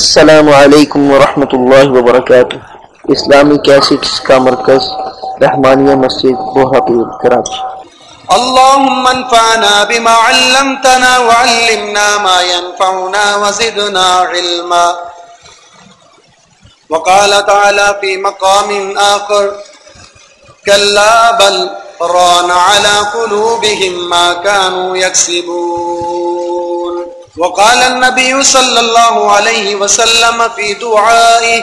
السلام علیکم ورحمۃ اللہ وبرکاتہ۔ اسلامی کیسٹس کا مرکز، رحمانیہ مسجد بوہاپور کراچی اللهم انفعنا بما علمتنا وعلمنا ما ينفعنا وزدنا علما۔ وقال تعالى في مقام آخر كلا بل ران على قلوبهم ما كانوا يكسبون وقال النبي صلى الله عليه وسلم في دعائه،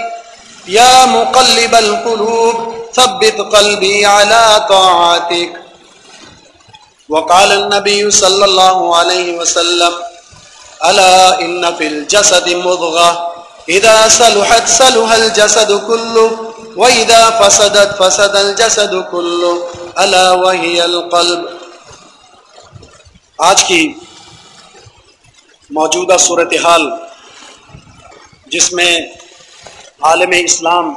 يا مقلب القلوب، ثبت قلبي على طاعتك. وقال النبي صلى الله عليه وسلم، ألا إن في الجسد مضغة، إذا صلحت صلح الجسد كله، وإذا فسدت فسد الجسد كله، ألا وهي القلب. آج کی موجودہ صورتحال جس میں عالم اسلام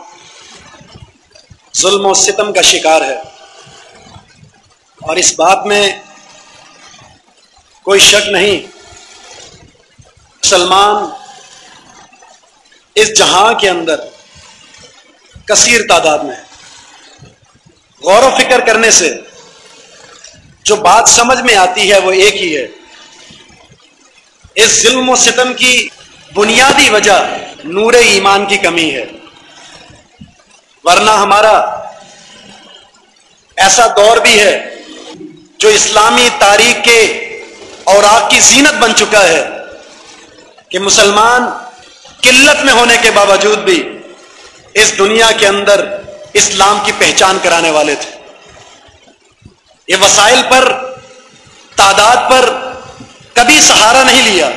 ظلم و ستم کا شکار ہے اور اس بات میں کوئی شک نہیں، مسلمان اس جہاں کے اندر کثیر تعداد میں غور و فکر کرنے سے جو بات سمجھ میں آتی ہے وہ ایک ہی ہے۔ اس ظلم و ستم کی بنیادی وجہ نور ایمان کی کمی ہے۔ ورنہ ہمارا ایسا دور بھی ہے جو اسلامی تاریخ کے اور آگ کی زینت بن چکا ہے کہ مسلمان قلت میں ہونے کے باوجود بھی اس دنیا کے اندر اسلام کی پہچان کرانے والے تھے۔ یہ وسائل پر، تعداد پر کبھی سہارا نہیں لیا،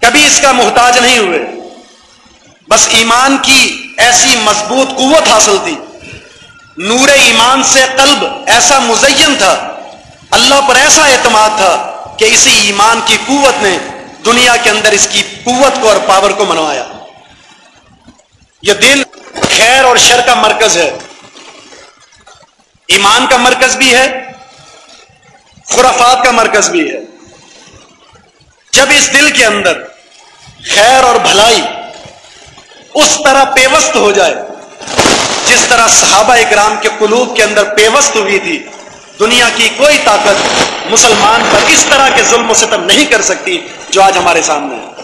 کبھی اس کا محتاج نہیں ہوئے۔ بس ایمان کی ایسی مضبوط قوت حاصل تھی۔ نور ایمان سے قلب ایسا مزین تھا۔ اللہ پر ایسا اعتماد تھا کہ اسی ایمان کی قوت نے دنیا کے اندر اس کی قوت کو اور پاور کو منوایا۔ یہ دل خیر اور شر کا مرکز ہے۔ ایمان کا مرکز بھی ہے، خرافات کا مرکز بھی ہے۔ جب اس دل کے اندر خیر اور بھلائی اس طرح پیوست ہو جائے، جس طرح صحابہ اکرام کے قلوب کے اندر پیوست ہوئی تھی، دنیا کی کوئی طاقت مسلمان پر اس طرح کے ظلم و ستم نہیں کر سکتی جو آج ہمارے سامنے ہے۔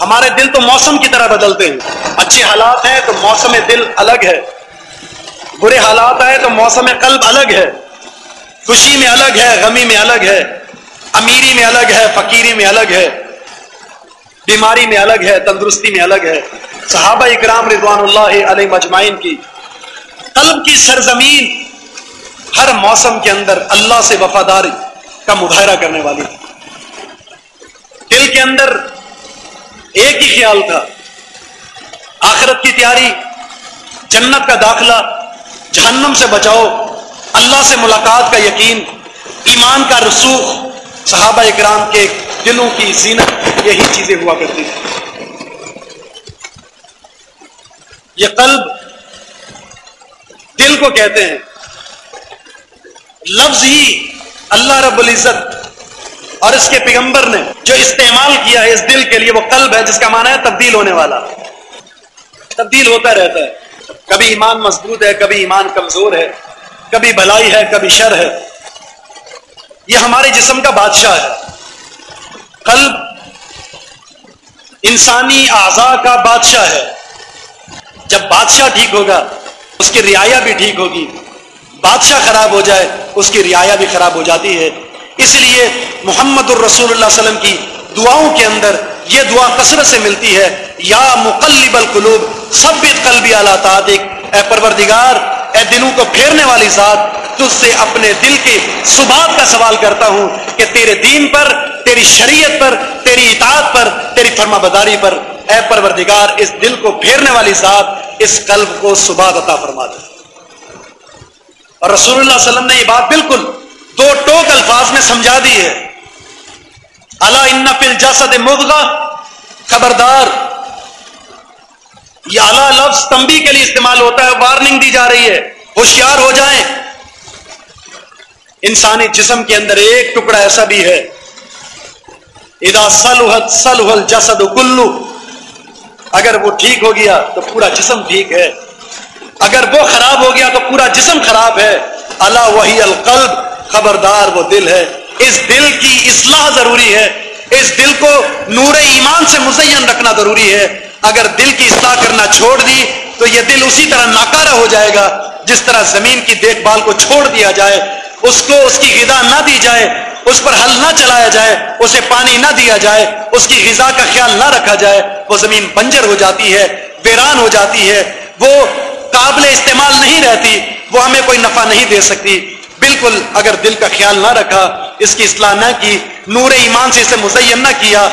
ہمارے دل تو موسم کی طرح بدلتے ہیں۔ اچھے حالات ہیں تو موسم دل الگ ہے۔ برے حالات آئے تو موسم قلب الگ ہے۔ خوشی میں الگ ہے، غمی میں الگ ہے۔ امیری میں الگ ہے، فقیری میں الگ ہے، بیماری میں الگ ہے، تندرستی میں الگ ہے۔ صحابہ اکرام رضوان اللہ علیہ مجمعین کی قلب کی سرزمین ہر موسم کے اندر اللہ سے وفاداری کا مظاہرہ کرنے والی دل کے اندر ایک ہی خیال تھا، آخرت کی تیاری، جنت کا داخلہ، جہنم سے بچاؤ، اللہ سے ملاقات کا یقین، ایمان کا رسوخ۔ صحابہ اکرام کے دلوں کی زینت یہی چیزیں ہوا کرتی تھی یہ قلب دل کو کہتے ہیں۔ لفظ ہی اللہ رب العزت اور اس کے پیغمبر نے جو استعمال کیا ہے اس دل کے لیے وہ قلب ہے جس کا معنی ہے تبدیل ہونے والا۔ تبدیل ہوتا رہتا ہے۔ کبھی ایمان مضبوط ہے، کبھی ایمان کمزور ہے، کبھی بھلائی ہے، کبھی شر ہے۔ یہ ہمارے جسم کا بادشاہ ہے۔ قلب انسانی اعضاء کا بادشاہ ہے۔ جب بادشاہ ٹھیک ہوگا، اس کی رعایا بھی ٹھیک ہوگی۔ بادشاہ خراب ہو جائے، اس کی رعایا بھی خراب ہو جاتی ہے۔ اس لیے محمد الرسول اللہ علیہ وسلم کی دعاؤں کے اندر یہ دعا کثرت سے ملتی ہے، یا مقلب القلوب سب قلبی اللہ تعدق اے پروردگار اے دلوں کو پھیرنے والی ذات تجھ سے اپنے دل کے سبات کا سوال کرتا ہوں کہ تیرے دین پر، تیری شریعت پر، تیری اطاعت پر، تیری فرما بداری پر اے پروردگار، اس دل کو پھیرنے والی ذات اس قلب کو سبات عطا فرما دے۔ اور رسول اللہ علیہ وسلم نے یہ بات بالکل دو ٹوک الفاظ میں سمجھا دی ہے۔ اللہ ان فل جسد مدغا خبردار یہ اعلیٰ لفظ تمبی کے لیے استعمال ہوتا ہے وارننگ دی جا رہی ہے۔ ہوشیار ہو جائیں۔ انسانی جسم کے اندر ایک ٹکڑا ایسا بھی ہے۔ ادا سلحت سلحل جسد کلو۔ اگر وہ ٹھیک ہو گیا تو پورا جسم ٹھیک ہے۔ اگر وہ خراب ہو گیا تو پورا جسم خراب ہے۔ اللہ وہی القلب، خبردار وہ دل ہے۔ اس دل کی اصلاح ضروری ہے۔ اس دل کو نور ایمان سے مزین رکھنا ضروری ہے۔ اگر دل کی اصلاح کرنا چھوڑ دی، تو یہ دل اسی طرح ناکارہ ہو جائے گا، جس طرح زمین کی دیکھ بھال کو چھوڑ دیا جائے، اس کو اس کی غذا نہ دی جائے، اس پر حل نہ چلایا جائے، اسے پانی نہ دیا جائے، اس کی غذا کا خیال نہ رکھا جائے، وہ زمین بنجر ہو جاتی ہے، ویران ہو جاتی ہے، وہ قابل استعمال نہیں رہتی، وہ ہمیں کوئی نفع نہیں دے سکتی۔ بالکل اگر دل کا خیال نہ رکھا، اس کی اصلاح نہ کی، نور ایمان سے اسے مزین نہ کیا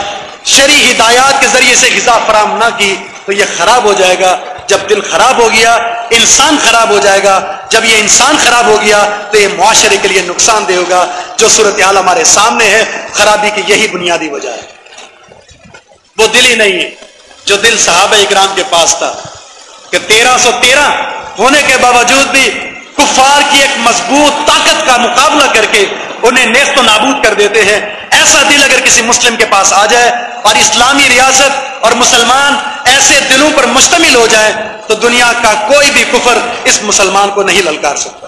شری ہدایات کے ذریعے سے غذا فراہم نہ کی تو یہ خراب ہو جائے گا۔ جب دل خراب ہو گیا، انسان خراب ہو جائے گا۔ جب یہ انسان خراب ہو گیا تو یہ معاشرے کے لیے نقصان دے ہوگا۔ جو صورتحال ہمارے سامنے ہے، خرابی کی یہی بنیادی وجہ ہے۔ وہ دل ہی نہیں ہے، جو دل صحابہ اکرام کے پاس تھا کہ تیرہ سو تیرہ ہونے کے باوجود بھی کفار کی ایک مضبوط طاقت کا مقابلہ کر کے انہیں نیست و نابود کر دیتے ہیں۔ ایسا دل اگر کسی مسلم کے پاس آ جائے اور اسلامی ریاست اور مسلمان ایسے دلوں پر مشتمل ہو جائے تو دنیا کا کوئی بھی کفر اس مسلمان کو نہیں للکار سکتا۔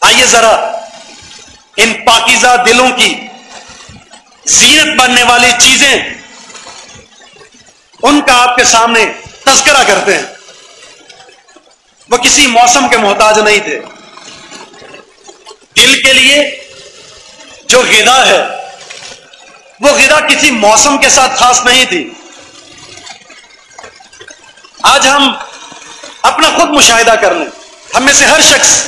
آئیے ذرا ان پاکیزہ دلوں کی زینت بننے والی چیزیں ان کا آپ کے سامنے تذکرہ کرتے ہیں۔ وہ کسی موسم کے محتاج نہیں تھے۔ دل کے لیے جو غذا ہے وہ غذا کسی موسم کے ساتھ خاص نہیں تھی۔ آج ہم اپنا خود مشاہدہ کر لیں۔ ہم میں سے ہر شخص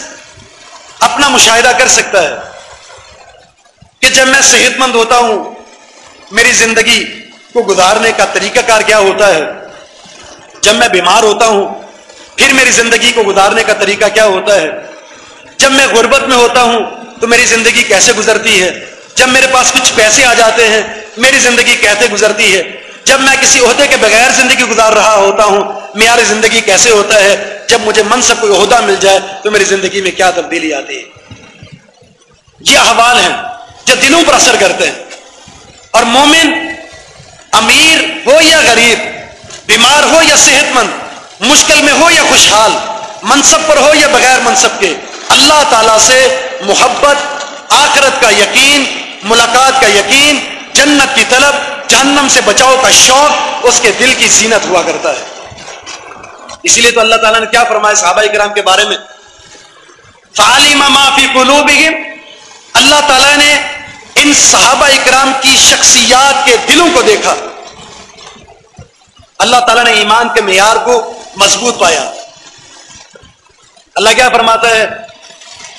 اپنا مشاہدہ کر سکتا ہے کہ جب میں صحت مند ہوتا ہوں، میری زندگی کو گزارنے کا طریقہ کار کیا ہوتا ہے؟ جب میں بیمار ہوتا ہوں، پھر میری زندگی کو گزارنے کا طریقہ کیا ہوتا ہے؟ جب میں غربت میں ہوتا ہوں، تو میری زندگی کیسے گزرتی ہے؟ جب میرے پاس کچھ پیسے آ جاتے ہیں، میری زندگی کیسے گزرتی ہے؟ جب میں کسی عہدے کے بغیر زندگی گزار رہا ہوتا ہوں، معیار زندگی کیسے ہوتا ہے؟ جب مجھے منصب کوئی عہدہ مل جائے، تو میری زندگی میں کیا تبدیلی آتی ہے؟ یہ احوال ہیں جو دلوں پر اثر کرتے ہیں۔ اور مومن امیر ہو یا غریب، بیمار ہو یا صحت مند مشکل میں ہو یا خوشحال، منصب پر ہو یا بغیر منصب کے، اللہ تعالی سے محبت، آخرت کا یقین ملاقات کا یقین، جنت کی طلب، جہنم سے بچاؤ کا شوق، اس کے دل کی زینت ہوا کرتا ہے۔ اسی لیے تو اللہ تعالیٰ نے کیا فرمایا صحابہ کرام کے بارے میں؟ تعلیم معافی قلوبہم اللہ تعالیٰ نے ان صحابہ اکرام کی شخصیات کے دلوں کو دیکھا۔ اللہ تعالیٰ نے ایمان کے معیار کو مضبوط پایا۔ اللہ کیا فرماتا ہے؟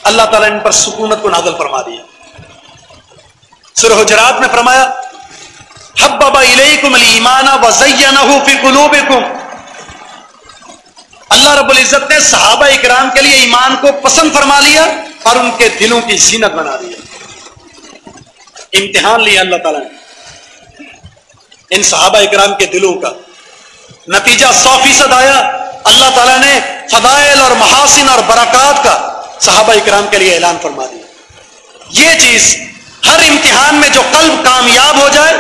اللہ تعالیٰ نے ان پر سکونت کو نازل فرما دیا۔ سر حجرات میں فرمایا حب الیکم الایمان وزینہ فی قلوبکم۔ اللہ رب العزت نے صحابہ اکرام کے لیے ایمان کو پسند فرما لیا اور ان کے دلوں کی زینت بنا دیا امتحان لیا اللہ تعالیٰ نے۔ ان صحابہ اکرام کے دلوں کا نتیجہ سو فیصد آیا۔ اللہ تعالیٰ نے فضائل اور محاسن اور برکات کا صحابہ اکرام کے لیے اعلان فرما دیا۔ یہ چیز ہر امتحان میں جو قلب کامیاب ہو جائے،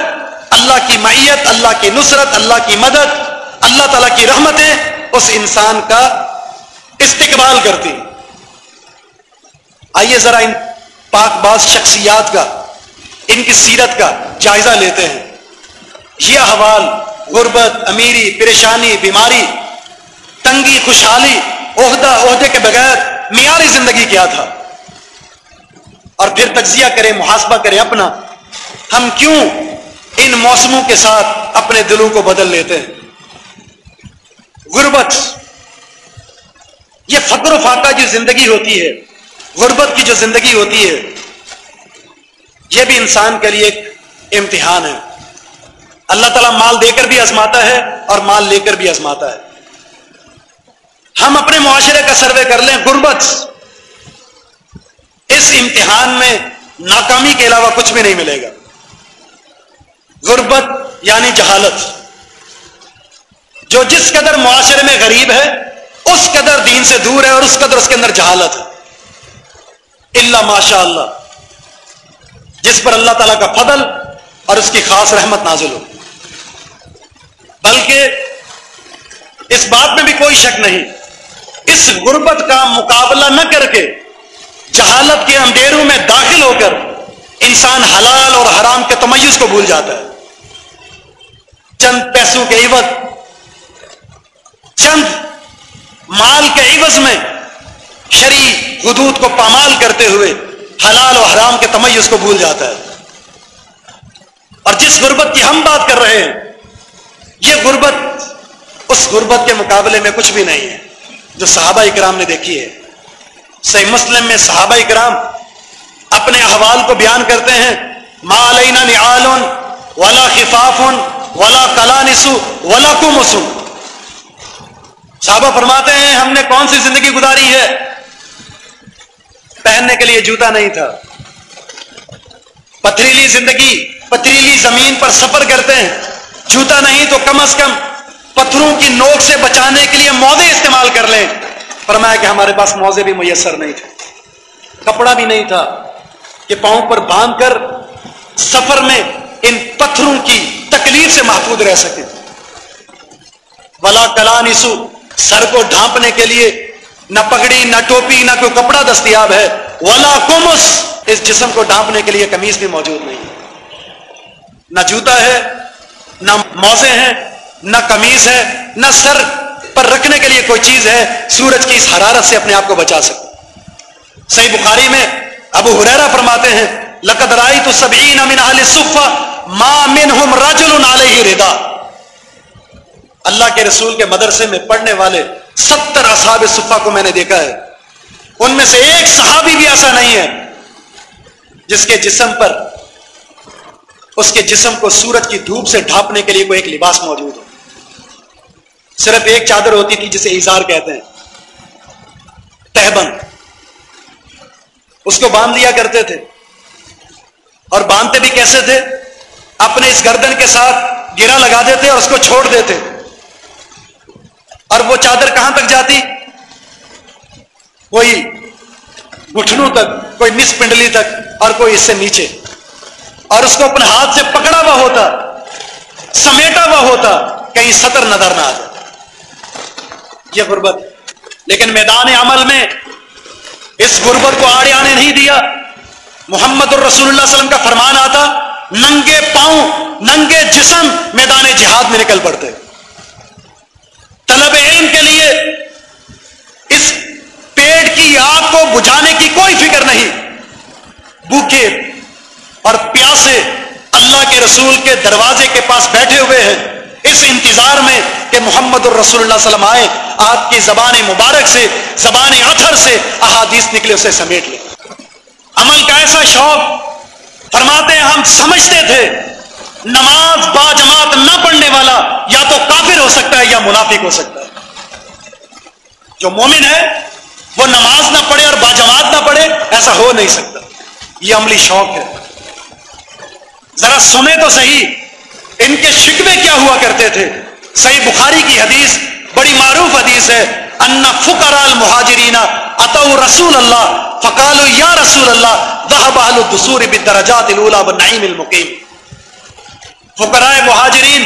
اللہ کی معیت، اللہ کی نصرت، اللہ کی مدد، اللہ تعالیٰ کی رحمتیں اس انسان کا استقبال کرتی آئیے ذرا ان پاک باز شخصیات کا، ان کی سیرت کا جائزہ لیتے ہیں۔ یہ حوال غربت، امیری، پریشانی، بیماری، تنگی، خوشحالی، عہدہ، عہدے کے بغیر معیاری زندگی کیا تھا؟ اور پھر تجزیہ کرے محاسبہ کرے اپنا۔ ہم کیوں ان موسموں کے ساتھ اپنے دلوں کو بدل لیتے ہیں؟ غربت، یہ فقر و فاقہ جو زندگی ہوتی ہے۔ غربت کی جو زندگی ہوتی ہے، یہ بھی انسان کے لیے ایک امتحان ہے۔ اللہ تعالیٰ مال دے کر بھی آزماتا ہے اور مال لے کر بھی آزماتا ہے۔ ہم اپنے معاشرے کا سروے کر لیں، غربت۔ اس امتحان میں ناکامی کے علاوہ کچھ بھی نہیں ملے گا۔ غربت یعنی جہالت۔ جو جس قدر معاشرے میں غریب ہے، اس قدر دین سے دور ہے اور اس قدر اس کے اندر جہالت ہے۔ اللہ ماشاء اللہ جس پر اللہ تعالیٰ کا فضل اور اس کی خاص رحمت نازل ہو۔ بلکہ اس بات میں بھی کوئی شک نہیں، اس غربت کا مقابلہ نہ کر کے جہالت کے اندھیروں میں داخل ہو کر انسان حلال اور حرام کے تمیز کو بھول جاتا ہے۔ چند پیسوں کے عوض، چند مال کے عوض میں شری حدود کو پامال کرتے ہوئے حلال و حرام کے تمیز کو بھول جاتا ہے۔ اور جس غربت کی ہم بات کر رہے ہیں، یہ غربت اس غربت کے مقابلے میں کچھ بھی نہیں ہے، جو صحابہ اکرام نے دیکھی ہے۔ صحیح مسلم میں صحابہ اکرام اپنے احوال کو بیان کرتے ہیں۔ ما علینا نعال ولا خفاف ولا کلا نسو ولا کمسو صحابہ فرماتے ہیں، ہم نے کون سی زندگی گزاری ہے؟ پہننے کے لیے جوتا نہیں تھا۔ پتھریلی زندگی، پتھریلی زمین پر سفر کرتے ہیں۔ جوتا نہیں تو کم از کم پتھروں کی نوک سے بچانے کے لیے موزے استعمال کر لیں۔ فرمایا کہ ہمارے پاس موزے بھی میسر نہیں تھے۔ کپڑا بھی نہیں تھا کہ پاؤں پر باندھ کر سفر میں ان پتھروں کی تکلیف سے محفوظ رہ سکے۔ ولا کلا نسو سر کو ڈھانپنے کے لیے نہ پگڑی، نہ ٹوپی، نہ کوئی کپڑا دستیاب ہے۔ ولا کومس اس جسم کو ڈھانپنے کے لیے کمیز بھی موجود نہیں۔ نہ جوتا ہے، نہ موزے ہیں، نہ کمیز ہے، نہ سر پر رکھنے کے لیے کوئی چیز ہے، سورج کی اس حرارت سے اپنے آپ کو بچا سکتے صحیح بخاری میں ابو حریرا فرماتے ہیں، لقد رائی تو سبعین من اہل صفا ما منہم رجل علیہ ردا اللہ کے رسول کے مدرسے میں پڑھنے والے ستر اصحاب صفا کو میں نے دیکھا ہے۔ ان میں سے ایک صحابی بھی ایسا نہیں ہے جس کے جسم پر، اس کے جسم کو سورج کی دھوپ سے ڈھانپنے کے لیے کوئی ایک لباس موجود ہو۔ صرف ایک چادر ہوتی تھی جسے اظہار کہتے ہیں۔ تہبند۔ اس کو باندھ لیا کرتے تھے۔ اور باندھتے بھی کیسے تھے؟ اپنے اس گردن کے ساتھ گرا لگا دیتے اور اس کو چھوڑ دیتے۔ اور وہ چادر کہاں تک جاتی؟ کوئی گٹھنوں تک، کوئی مس پنڈلی تک، اور کوئی اس سے نیچے۔ اور اس کو اپنے ہاتھ سے پکڑا ہوا ہوتا، سمیٹا ہوا ہوتا، کہیں سطر نظر نہ آ جائے۔ یہ غربت۔ لیکن میدان عمل میں اس غربت کو آڑے آنے نہیں دیا۔ محمد الرسول اللہ علیہ وسلم کا فرمان آتا، ننگے پاؤں، ننگے جسم میدان جہاد میں نکل پڑتے۔ طلب علم کے لیے اس پیٹ کی آگ کو بجھانے کی کوئی فکر نہیں۔ بھوکے اور پیاسے اللہ کے رسول کے دروازے کے پاس بیٹھے ہوئے ہیں۔ اس انتظار میں کہ محمد الرسول اللہ علیہ وسلم آئے، آپ کی زبان مبارک سے، زبان اتھر سے احادیث نکلے، اسے سمیٹ لے۔ عمل کا ایسا شوق فرماتے ہیں، ہم سمجھتے تھے، نماز با جماعت نہ پڑھنے والا یا تو کافر ہو سکتا ہے یا منافق ہو سکتا ہے۔ جو مومن ہے، وہ نماز نہ پڑھے اور با جماعت نہ پڑھے، ایسا ہو نہیں سکتا۔ یہ عملی شوق ہے۔ ذرا سنیں تو صحیح ان کے شکوے کیا ہوا کرتے تھے؟ صحیح بخاری کی حدیث بڑی معروف حدیث ہے ان فکر المہاجرین اتو رسول اللہ فقال یا رسول اللہ ذهب اهل الدسور بالدرجات الاولى والنعيم المقيم فقراء مہاجرین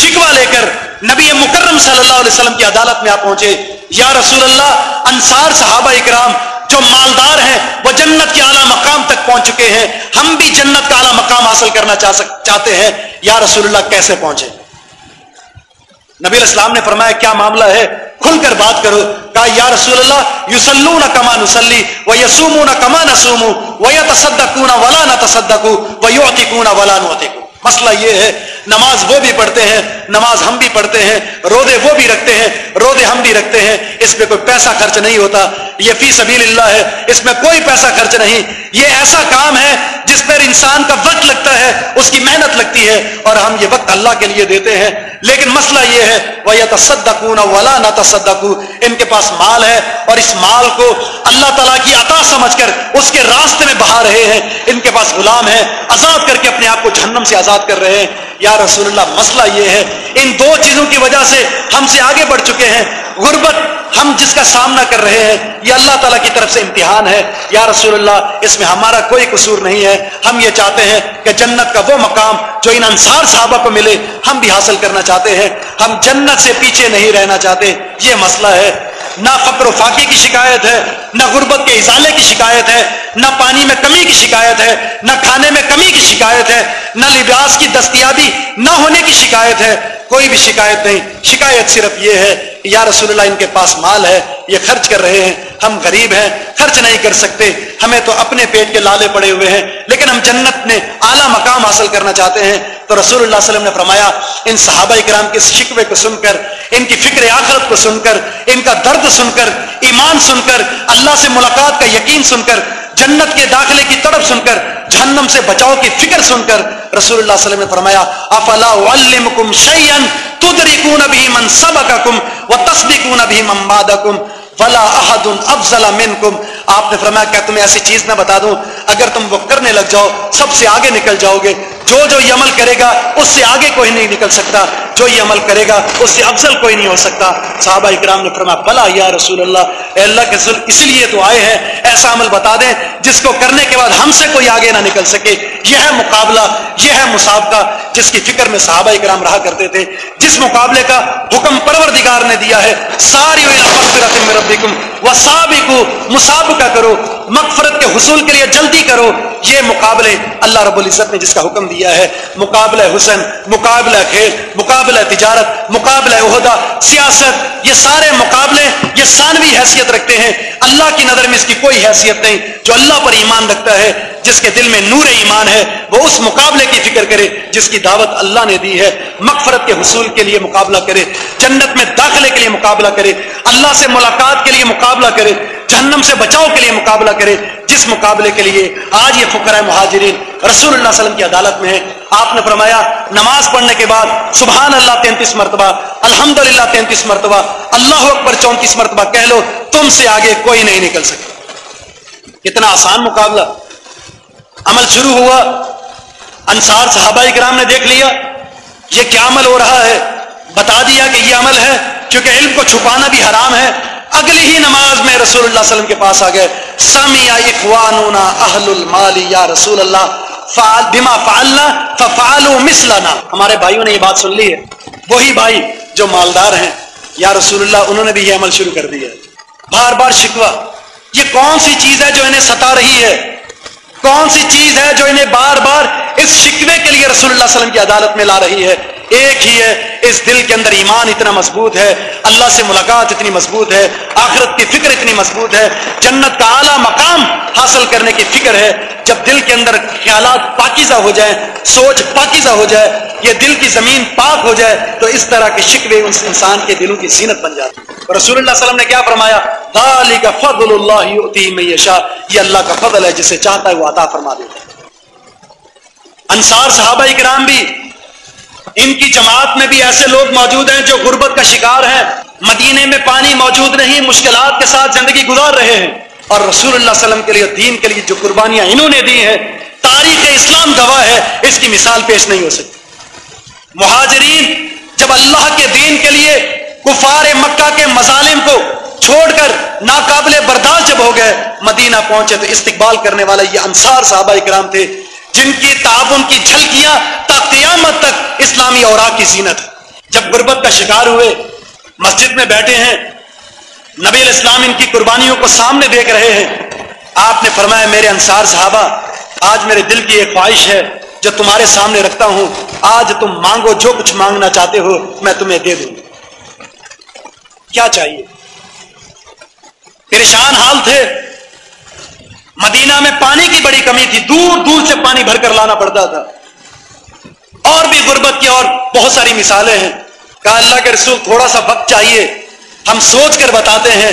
شکوہ لے کر نبی مکرم صلی اللہ علیہ وسلم کی عدالت میں آپ پہنچے، یا رسول اللہ، انصار صحابہ اکرام جو مالدار ہیں، وہ جنت کے اعلیٰ مقام تک پہنچ چکے ہیں۔ ہم بھی جنت کا اعلیٰ مقام حاصل کرنا چاہتے ہیں۔ یا رسول اللہ، کیسے پہنچے؟ نبی الاسلام نے فرمایا، کیا معاملہ ہے؟ کھل کر بات کرو۔ کہا، یا رسول اللہ یوسلو نہ کما نسلی وہ یسوم نہ کما نہ سومو وہ یا تصدق ولا نہ تصدق وہ ولا نوتی مسئلہ یہ ہے نماز وہ بھی پڑھتے ہیں، نماز ہم بھی پڑھتے ہیں رودے وہ بھی رکھتے ہیں رودے ہم بھی رکھتے ہیں، اس پہ کوئی پیسہ خرچ نہیں ہوتا، یہ فی سبیل اللہ ہے، اس میں کوئی پیسہ خرچ نہیں۔ یہ ایسا کام ہے جس پر انسان کا وقت لگتا ہے، اس کی محنت لگتی ہے، اور ہم یہ وقت اللہ کے لیے دیتے ہیں۔ لیکن مسئلہ یہ ہے وہ یا تصدقون ولا نہ تصدقو ان کے پاس مال ہے، اور اس مال کو اللہ تعالیٰ کی عطا سمجھ کر اس کے راستے میں بہا رہے ہیں۔ ان کے پاس غلام ہے آزاد کر کے اپنے آپ کو جہنم سے آزاد کر رہے ہیں۔ یا رسول اللہ، مسئلہ یہ ہے۔ ان دو چیزوں کی وجہ سے ہم سے آگے بڑھ چکے ہیں۔ غربت ہم جس کا سامنا کر رہے ہیں، یہ اللہ تعالیٰ کی طرف سے امتحان ہے۔ یا رسول اللہ، اس میں ہمارا کوئی قصور نہیں ہے۔ ہم یہ چاہتے ہیں کہ جنت کا وہ مقام جو ان انصار صحابہ کو ملے، ہم بھی حاصل کرنا چاہتے ہیں۔ ہم جنت سے پیچھے نہیں رہنا چاہتے۔ یہ مسئلہ ہے۔ نہ فقر و فاقے کی شکایت ہے، نہ غربت کے ازالے کی شکایت ہے، نہ پانی میں کمی کی شکایت ہے، نہ کھانے میں کمی کی شکایت ہے، نہ لباس کی دستیابی نہ ہونے کی شکایت ہے۔ کوئی بھی شکایت نہیں۔ شکایت صرف یہ ہے کہ یا رسول اللہ ان کے پاس مال ہے، یہ خرچ کر رہے ہیں۔ ہم غریب ہیں، خرچ نہیں کر سکتے۔ ہمیں تو اپنے پیٹ کے لالے پڑے ہوئے ہیں، لیکن ہم جنت میں اعلیٰ مقام حاصل کرنا چاہتے ہیں۔ تو رسول اللہ علیہ وسلم نے فرمایا، ان صحابہ کرام کے شکوے کو سن کر، ان کی فکر آخرت کو سن کر، ان کا درد سن کر، ایمان سن کر، اللہ سے ملاقات کا یقین سن کر جنت کے داخلے کی تڑپ سن کر، جہنم سے بچاؤ کی فکر سن کر رسول اللہ علیہ وسلم نے فرمایا، افلا علمکم شیئا تدرکون به من سبقکم وتصدقون به من بعدکم، فلا احد افضل منکم۔ آپ نے فرمایا، کیا تمہیں ایسی چیز نہ بتا دوں؟ اگر تم وہ کرنے لگ جاؤ، سب سے آگے نکل جاؤ گے۔ جو جو یہ عمل کرے گا، اس سے آگے کوئی نہیں نکل سکتا۔ جو یہ عمل کرے گا، اس سے افضل کوئی نہیں ہو سکتا۔ صحابہ اکرام نے فرمایا، بلا یا رسول اللہ، اے اللہ کے رسول اسی لیے تو آئے ہیں۔ ایسا عمل بتا دیں جس کو کرنے کے بعد ہم سے کوئی آگے نہ نکل سکے۔ یہ ہے مقابلہ، یہ ہے مسابقہ۔ جس کی فکر میں صحابہ اکرام رہا کرتے تھے، جس مقابلے کا حکم پروردگار نے دیا ہے ساری و سابقو مسابقہ کرو، مغفرت کے حصول کے لیے جلدی کرو۔ یہ مقابلے اللہ رب العزت نے جس کا حکم دیا ہے، مقابلہ حسن، مقابلہ کھیل، مقابلہ تجارت، مقابلہ عہدہ، سیاست، یہ سارے مقابلے، یہ ثانوی حیثیت رکھتے ہیں۔ اللہ کی نظر میں اس کی کوئی حیثیت نہیں جو اللہ پر ایمان رکھتا ہے، جس کے دل میں نور ایمان ہے، وہ اس مقابلے کی فکر کرے جس کی دعوت اللہ نے دی ہے۔ مغفرت کے حصول کے لیے مقابلہ کرے، جنت میں داخلے کے لیے مقابلہ کرے، اللہ سے ملاقات کے لیے مقابلہ کرے۔ جہنم سے بچاؤ کے لیے مقابلہ کرے، جس مقابلے کے لیے آج یہ فکر مہاجرین رسول اللہ علیہ وسلم کی عدالت میں ہے آپ نے فرمایا، نماز پڑھنے کے بعد سبحان اللہ تینتیس مرتبہ الحمد للہ تینتیس مرتبہ، اللہ اکبر چونتیس مرتبہ کہہ لو، تم سے آگے کوئی نہیں نکل سکے۔ کتنا آسان مقابلہ۔ عمل شروع ہوا، انصار صحابہ کرام نے دیکھ لیا، یہ کیا عمل ہو رہا ہے؟ بتا دیا کہ یہ عمل ہے، کیونکہ علم کو چھپانا بھی حرام ہے۔ اگلی ہی نماز میں رسول اللہ علیہ وسلم کے پاس آ گئے سمیا اخوانونا اہل المالی یا رسول اللہ فعل بما فعلنا، ففعلوا مثلنا۔ ہمارے بھائیوں نے یہ بات سن لی ہے۔ وہی بھائی جو مالدار ہیں، یا رسول اللہ، انہوں نے بھی یہ عمل شروع کر دیا ہے۔ بار بار شکوا یہ کون سی چیز ہے جو انہیں ستا رہی ہے؟ کون سی چیز ہے جو انہیں بار بار اس شکوے کے لیے رسول اللہ علیہ وسلم کی عدالت میں لا رہی ہے؟ ایک ہی ہے، اس دل کے اندر ایمان اتنا مضبوط ہے، اللہ سے ملاقات اتنی مضبوط ہے، آخرت کی فکر اتنی مضبوط ہے، جنت کا اعلیٰ مقام حاصل کرنے کی فکر ہے۔ جب دل کے اندر خیالات پاکیزہ ہو جائیں، سوچ پاکیزہ ہو جائے، یہ دل کی زمین پاک ہو جائے، تو اس طرح کے شکوے اس انسان کے دلوں کی زینت بن جاتی رسول اللہ علیہ وسلم نے کیا فرمایا؟ کا فضل اللہ یہ اللہ کا فضل ہے، جسے چاہتا ہے وہ عطا فرما دیتا ہے۔ انصار صحابہ کرام بھی ان کی جماعت میں بھی ایسے لوگ موجود ہیں جو غربت کا شکار ہیں۔ مدینے میں پانی موجود نہیں، مشکلات کے ساتھ زندگی گزار رہے ہیں۔ اور رسول اللہ علیہ وسلم کے لیے دین کے لیے جو قربانیاں انہوں نے دی ہیں، تاریخ اسلام گواہ ہے، اس کی مثال پیش نہیں ہو سکتی۔ مہاجرین جب اللہ کے دین کے لیے کفار مکہ کے مظالم کو چھوڑ کر ناقابل برداشت جب ہو گئے، مدینہ پہنچے تو استقبال کرنے والے یہ انصار صحابہ اکرام تھے۔ جن کی تعاون کی جھلکیاں تا قیامت تک اسلامی اوراق کی زینت جب غربت کا شکار ہوئے، مسجد میں بیٹھے ہیں، نبی الاسلام ان کی قربانیوں کو سامنے دیکھ رہے ہیں۔ آپ نے فرمایا، میرے انصار صحابہ، آج میرے دل کی ایک خواہش ہے جو تمہارے سامنے رکھتا ہوں۔ آج تم مانگو جو کچھ مانگنا چاہتے ہو، میں تمہیں دے دوں۔ کیا چاہیے؟ پریشان حال تھے مدینہ میں پانی کی بڑی کمی تھی، دور دور سے پانی بھر کر لانا پڑتا تھا۔ اور بھی غربت کی اور بہت ساری مثالیں ہیں۔ کہا، اللہ کے رسول، تھوڑا سا وقت چاہیے۔ ہم سوچ کر بتاتے ہیں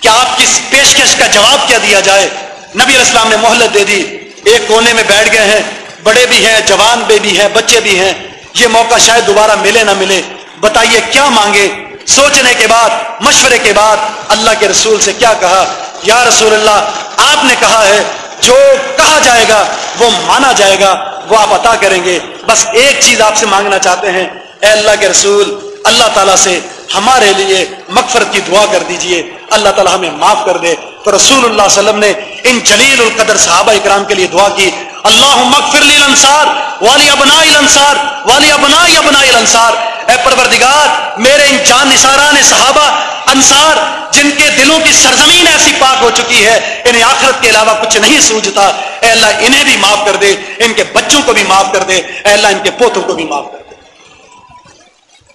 کہ آپ کس پیشکش کا جواب کیا دیا جائے۔ نبی السلام نے مہلت دے دی۔ ایک کونے میں بیٹھ گئے ہیں۔ بڑے بھی ہیں، جوان بے بھی ہیں، بچے بھی ہیں۔ یہ موقع شاید دوبارہ ملے نہ ملے۔ بتائیے، کیا مانگے؟ سوچنے کے بعد، مشورے کے بعد اللہ کے رسول سے کیا کہا؟ یا رسول اللہ، آپ نے کہا ہے، جو کہا جائے گا، وہ مانا جائے گا، وہ آپ عطا کریں گے۔ بس ایک چیز آپ سے مانگنا چاہتے ہیں۔ اے اللہ کے رسول، اللہ تعالیٰ سے ہمارے لیے مغفرت کی دعا کر دیجیے۔ اللہ تعالیٰ ہمیں معاف کر دے۔ تو رسول اللہ علیہ وسلم نے ان جلیل القدر صحابہ اکرام کے لیے دعا کی۔ اللہ مغفر لی الانصار والی ابنا الانصار، والی ابنا ابنا الانصار۔ اے پروردگار، میرے ان جان نثاران صحابہ، انصار، جن کے دلوں کی سرزمین ایسی پاک ہو چکی ہے، انہیں آخرت کے علاوہ کچھ نہیں سوجتا اے اللہ، انہیں بھی معاف کر دے، ان کے بچوں کو بھی معاف کر دے۔ اے اللہ، ان کے پوتوں کو بھی معاف کر دے۔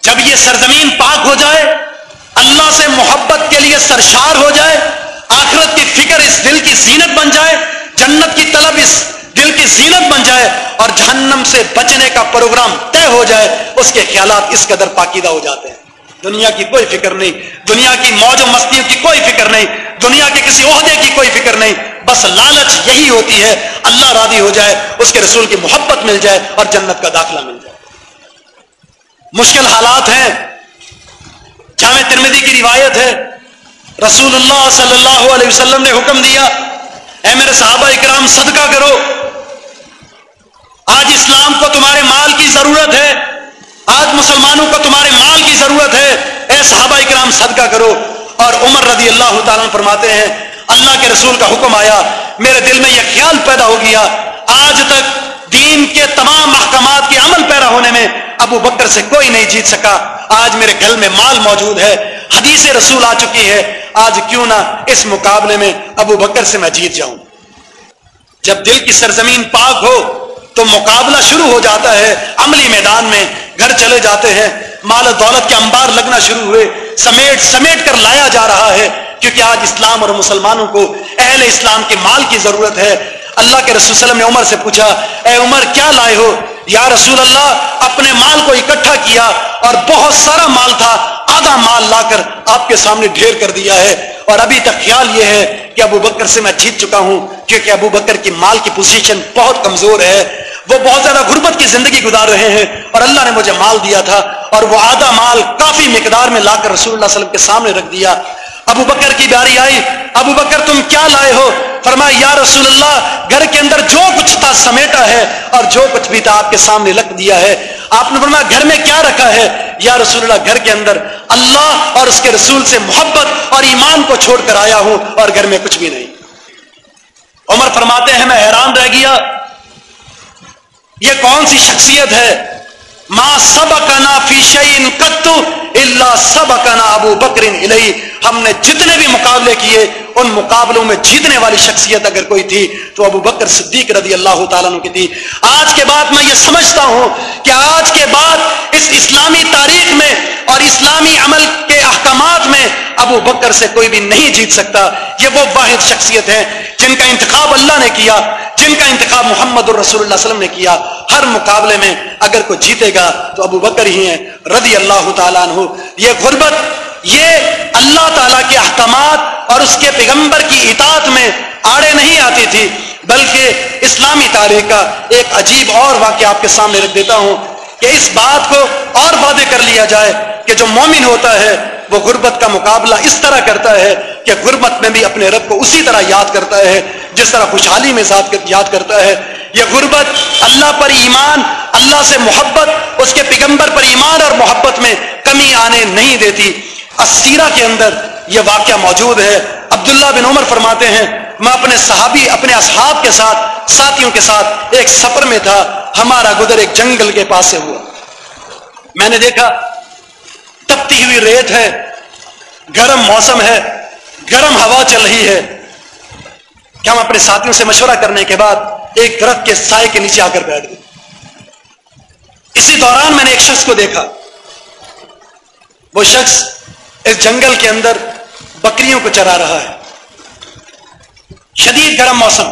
جب یہ سرزمین پاک ہو جائے، اللہ سے محبت کے لیے سرشار ہو جائے، آخرت کی فکر اس دل کی زینت بن جائے، جنت کی طلب اس دل کی زینت بن جائے اور جہنم سے بچنے کا پروگرام طے ہو جائے، اس کے خیالات اس قدر پاکیدہ ہو جاتے ہیں۔ دنیا کی کوئی فکر نہیں، دنیا کی موج و مستیوں کی کوئی فکر نہیں، دنیا کے کسی عہدے کی کوئی فکر نہیں۔ بس لالچ یہی ہوتی ہے، اللہ راضی ہو جائے، اس کے رسول کی محبت مل جائے اور جنت کا داخلہ مل جائے۔ مشکل حالات ہیں۔ جامع ترمیدی کی روایت ہے، رسول اللہ صلی اللہ علیہ وسلم نے حکم دیا، اے میرے صحابہ اکرام، صدقہ کرو۔ آج اسلام کو تمہارے مال کی ضرورت ہے۔ آج مسلمانوں کو تمہارے مال کی ضرورت ہے۔ اے صحابہ اکرام، صدقہ کرو۔ اور عمر رضی اللہ تعالیٰ فرماتے ہیں، اللہ کے رسول کا حکم آیا، میرے دل میں یہ خیال پیدا ہو گیا، آج تک دین کے تمام محکمات کے عمل پیرا ہونے میں ابو بکر سے کوئی نہیں جیت سکا۔ آج میرے گھر میں مال موجود ہے، حدیث رسول آ چکی ہے۔ آج کیوں نہ اس مقابلے میں ابو بکر سے میں جیت جاؤں۔ جب دل کی سرزمین پاک ہو تو مقابلہ شروع ہو جاتا ہے، عملی میدان میں گھر چلے جاتے ہیں، مال و دولت کے انبار لگنا شروع ہوئے، سمیٹ سمیٹ کر لایا جا رہا ہے، کیونکہ آج اسلام اور مسلمانوں کو اہل اسلام کے مال کی ضرورت ہے۔ اللہ کے رسول وسلم نے عمر سے پوچھا، اے عمر، کیا لائے ہو؟ یا رسول اللہ، اپنے مال کو اکٹھا کیا اور بہت سارا مال تھا، آدھا مال لا کر آپ کے سامنے ڈھیر کر دیا ہے۔ اور ابھی تک خیال یہ ہے کہ ابو بکر سے میں جیت چکا ہوں، کیونکہ ابو بکر کی مال کی پوزیشن بہت کمزور ہے۔ وہ بہت زیادہ غربت کی زندگی گزار رہے ہیں اور اللہ نے مجھے مال دیا تھا اور وہ آدھا مال کافی مقدار میں لا کر رسول اللہ علیہ وسلم کے سامنے رکھ دیا۔ ابو بکر کی باری آئی۔ ابو بکر، تم کیا لائے ہو؟ فرمایا، یا رسول اللہ، گھر کے اندر جو کچھ تھا سمیٹا ہے اور جو کچھ بھی تھا آپ کے سامنے رکھ دیا ہے۔ آپ نے فرمایا، گھر میں کیا رکھا ہے؟ یا رسول اللہ، گھر کے اندر اللہ اور اس کے رسول سے محبت اور ایمان کو چھوڑ کر آیا ہوں اور گھر میں کچھ بھی نہیں۔ عمر فرماتے ہیں، میں حیران رہ گیا۔ یہ کون سی شخصیت ہے ماں سب کا فی شعین کتو اللہ سب ابو بکرین الہی ہم نے جتنے بھی مقابلے کیے، ان مقابلوں میں جیتنے والی شخصیت اگر کوئی تھی، تو ابو بکر صدیق رضی اللہ تعالیٰ کی تھی۔ آج کے بعد میں یہ سمجھتا ہوں کہ آج کے بعد اس اسلامی تاریخ میں اور اسلامی عمل کے احکامات میں ابو بکر سے کوئی بھی نہیں جیت سکتا۔ یہ وہ واحد شخصیت ہے جن کا انتخاب اللہ نے کیا، جن کا انتخاب محمد الرسول اللہ علیہ وسلم نے کیا۔ ہر مقابلے میں اگر کوئی جیتے گا تو ابو بکر ہی ہیں، رضی اللہ تعالیٰ عنہ۔ یہ غربت، یہ اللہ تعالیٰ کے احکامات اور اس کے پیغمبر کی اطاعت میں آڑے نہیں آتی تھی، بلکہ اسلامی تاریخ کا ایک عجیب اور واقعہ آپ کے سامنے رکھ دیتا ہوں کہ اس بات کو اور وعدے کر لیا جائے کہ جو مومن ہوتا ہے، وہ غربت کا مقابلہ اس طرح کرتا ہے کہ غربت میں بھی اپنے رب کو اسی طرح یاد کرتا ہے۔ جس طرح خوشحالی میں یاد کرتا ہے، یہ غربت اللہ پر ایمان، اللہ سے محبت، اس کے پیغمبر پر ایمان اور محبت میں کمی آنے نہیں دیتی۔ اسیرہ کے اندر یہ واقعہ موجود ہے۔ عبداللہ بن عمر فرماتے ہیں، میں اپنے صحابی، اپنے اصحاب کے ساتھ، ساتھیوں کے ساتھ ایک سفر میں تھا۔ ہمارا گزر ایک جنگل کے پاس سے ہوا۔ میں نے دیکھا، تپتی ہوئی ریت ہے۔ گرم موسم ہے۔ گرم ہوا چل رہی ہے۔ کہ ہم اپنے ساتھیوں سے مشورہ کرنے کے بعد ایک درخت کے سائے کے نیچے آ کر بیٹھ گئے۔ اسی دوران میں نے ایک شخص کو دیکھا۔ وہ شخص اس جنگل کے اندر بکریوں کو چرا رہا ہے۔ شدید گرم موسم۔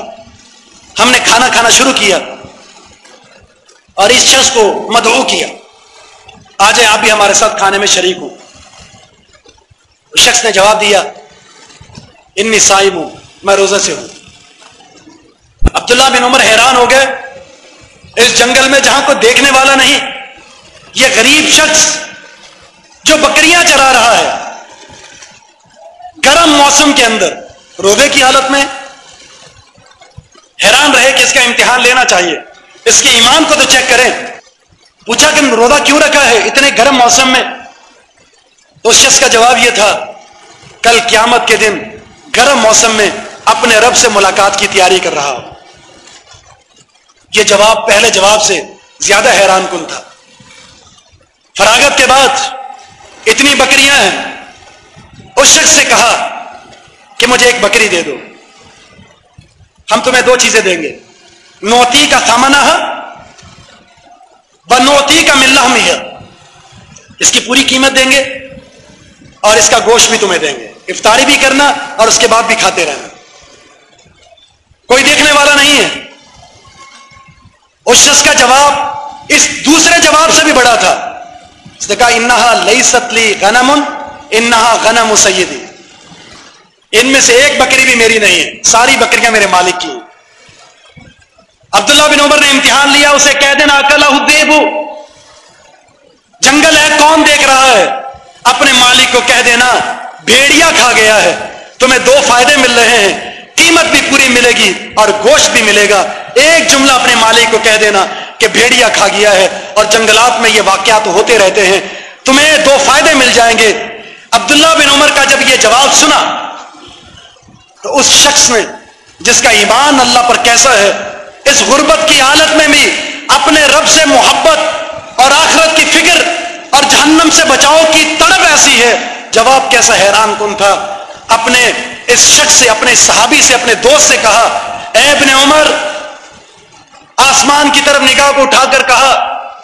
ہم نے کھانا کھانا شروع کیا اور اس شخص کو مدعو کیا۔ آ جائیں آپ بھی ہمارے ساتھ کھانے میں شریک ہوں۔ اس شخص نے جواب دیا، انی سائم ہوں میں روزہ سے ہوں۔ عبداللہ بن عمر حیران ہو گئے، اس جنگل میں جہاں کوئی دیکھنے والا نہیں، یہ غریب شخص جو بکریاں چرا رہا ہے، گرم موسم کے اندر، روزے کی حالت میں حیران رہے کہ اس کا امتحان لینا چاہیے۔ اس کے ایمان کو تو چیک کریں۔ پوچھا کہ روزہ کیوں رکھا ہے اتنے گرم موسم میں؟ اس شخص کا جواب یہ تھا، کل قیامت کے دن گرم موسم میں اپنے رب سے ملاقات کی تیاری کر رہا ہوں۔ یہ جواب پہلے جواب سے زیادہ حیران کن تھا۔ فراغت کے بعد اتنی بکریاں ہیں۔ اس شخص سے کہا کہ مجھے ایک بکری دے دو۔ ہم تمہیں دو چیزیں دیں گے۔ نوتی کا سامنا ہے نوتی کا ملنا ہم ہے۔ اس کی پوری قیمت دیں گے اور اس کا گوشت بھی تمہیں دیں گے۔ افطاری بھی کرنا اور اس کے بعد بھی کھاتے رہنا۔ کوئی دیکھنے والا نہیں ہے۔ اس شخص کا جواب اس دوسرے جواب سے بھی بڑا تھا۔ اس نے کہا، انہا لئی ستلی غنم انہا غنم سیدی۔ ان میں سے ایک بکری بھی میری نہیں ہے، ساری بکریاں میرے مالک کی عبداللہ بن عمر نے امتحان لیا، اسے کہہ دینا اکلا دیبو جنگل ہے، کون دیکھ رہا ہے؟ اپنے مالک کو کہہ دینا، بھیڑیا کھا گیا ہے۔ تمہیں دو فائدے مل رہے ہیں، قیمت بھی پوری ملے گی اور گوشت بھی ملے گا۔ ایک جملہ اپنے مالک کو کہہ دینا کہ بھیڑیا کھا گیا ہے اور جنگلات میں یہ واقعات ہوتے رہتے ہیں، تمہیں دو فائدے مل جائیں گے۔ عبداللہ بن عمر کا جب یہ جواب سنا، تو اس شخص نے، جس کا ایمان اللہ پر کیسا ہے، اس غربت کی حالت میں بھی اپنے رب سے محبت اور آخرت کی فکر اور جہنم سے بچاؤ کی تڑپ ایسی ہے۔ جواب کیسا حیران کن تھا۔ اپنے اس شخص سے، اپنے صحابی سے، اپنے دوست سے کہا، اے ابن عمر آسمان کی طرف نگاہ کو اٹھا کر کہا،